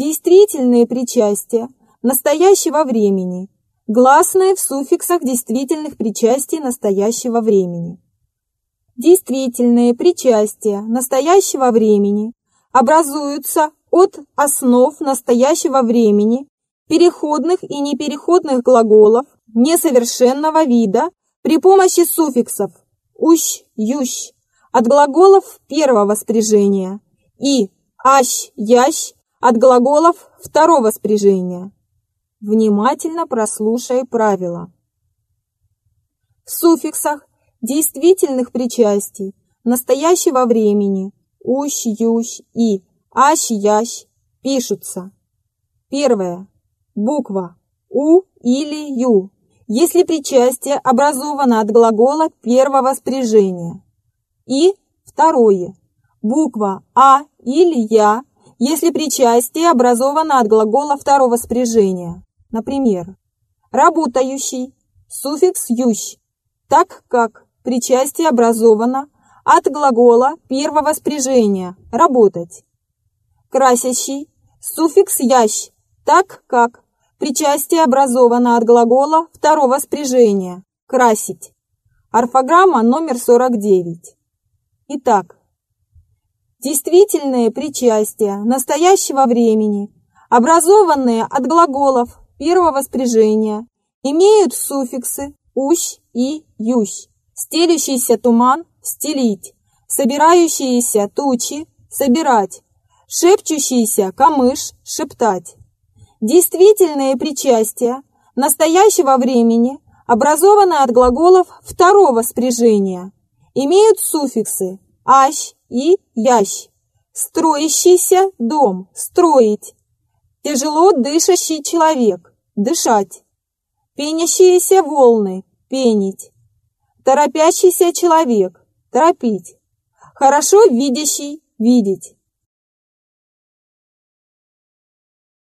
Действительные причастия настоящего времени. Гласные в суффиксах действительных причастий настоящего времени. Действительные причастия настоящего времени образуются от основ настоящего времени, переходных и непереходных глаголов несовершенного вида при помощи суффиксов «ущ», «ющ» от глаголов первого спряжения и «ащ», «ящ» от глаголов второго спряжения. Внимательно прослушай правила. В суффиксах действительных причастий настоящего времени «ущ», «ющ» и «ащ», «ящ» пишутся. Первое. Буква «у» или «ю», если причастие образовано от глагола первого спряжения. И второе. Буква «а» или «я», если причастие образовано от глагола второго спряжения. Например, работающий, суффикс «ющ», так как причастие образовано от глагола первого спряжения «работать». Красящий, суффикс «ящ», так как причастие образовано от глагола второго спряжения «красить». Орфограмма номер 49. Итак, Действительные причастия настоящего времени, образованные от глаголов первого спряжения, имеют суффиксы «ущ» и «ющ». Стелющийся туман – стелить, собирающиеся тучи – собирать, шепчущийся камыш – шептать. Действительные причастия настоящего времени, образованные от глаголов второго спряжения, имеют суффиксы «ащ», и ящ. Строящийся дом, строить. Тяжело дышащий человек, дышать. Пенящиеся волны, пенить. Торопящийся человек, торопить. Хорошо видящий, видеть.